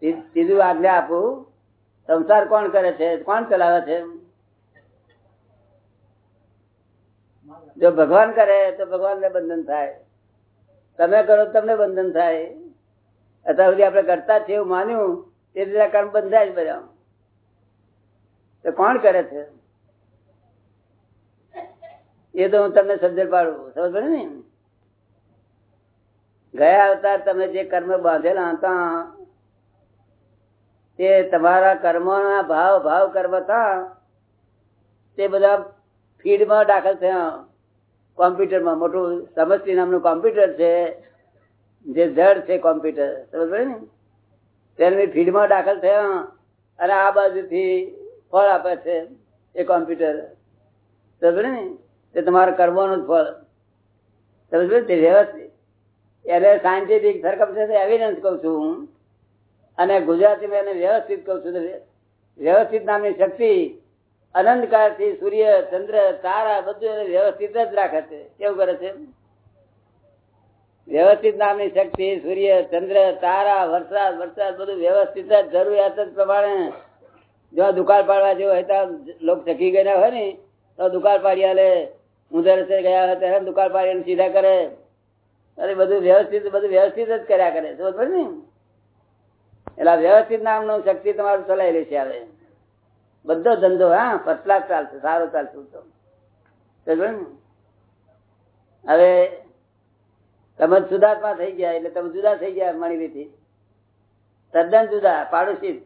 ત્રીજું આજ્ઞા આપું. સંસાર કોણ કરે છે? કોણ ચલાવે છે? જો ભગવાન કરે, તો ભગવાન ને બંધન થાય. તમે કરો તમને બંધન થાય. અત્યાર સુધી આપણે કરતા છે એવું માન્યું, તે રીતે કર્મ બંધાય બધા તો કોણ કરે છે? એ તો હું તમને સમજ પાડું. સમજ પડે ને? ગયા અવતાર તમે જે કર્મ બાંધેલા હતા તે તમારા કર્મોના ભાવ ભાવ કર્મ હતા તે બધા ફીડમાં દાખલ થયા. કોમ્પ્યુટરમાં મોટું સમસ્તી નામનું કોમ્પ્યુટર છે, જે જડ છે કોમ્પ્યુટર. સમજ ને? તેની ફીડમાં દાખલ થયા અને આ બાજુથી ફળ આપે છે એ કોમ્પ્યુટર. સમજ ને? તે તમારા કર્મોનું જ ફળ. સમજ ને? તે વ્યવસ્થિત. એટલે સાયન્ટિફિક સરકમ છે એવિડન્સ કહું છું હું. અને ગુજરાતીમાં એને વ્યવસ્થિત કઉ છું વ્યવસ્થિત નામની શક્તિ અનંત કાળથી સૂર્ય, ચંદ્ર, તારા બધું વ્યવસ્થિત જ રાખે છે. કેવું કરે છે? વ્યવસ્થિત નામની શક્તિ, સૂર્ય, ચંદ્ર, તારા, વરસાદ વરસાદ બધું વ્યવસ્થિત જ, જરૂરિયાત પ્રમાણે. જો દુકાળ પાડવા જેવો હોય તો લોકો ચકી ગયા હોય ને, તો દુકાળ પાડી આલે. ઉધર ગયા હોય ત્યારે દુકાળ પાડીને સીધા કરે. અરે બધું વ્યવસ્થિત બધું વ્યવસ્થિત જ કર્યા કરે. ને? એટલે વ્યવસ્થિત નામનું શક્તિ તમારું ચલાવી લેશે હવે. બધો ધંધો, હા ફર્સ્ટ ચાલશે, સારો ચાલશે તો? હવે તમે સુધાર્થમાં થઈ ગયા, એટલે તમે જુદા થઈ ગયા મણીથી તદ્દન જુદા, પાડોશી.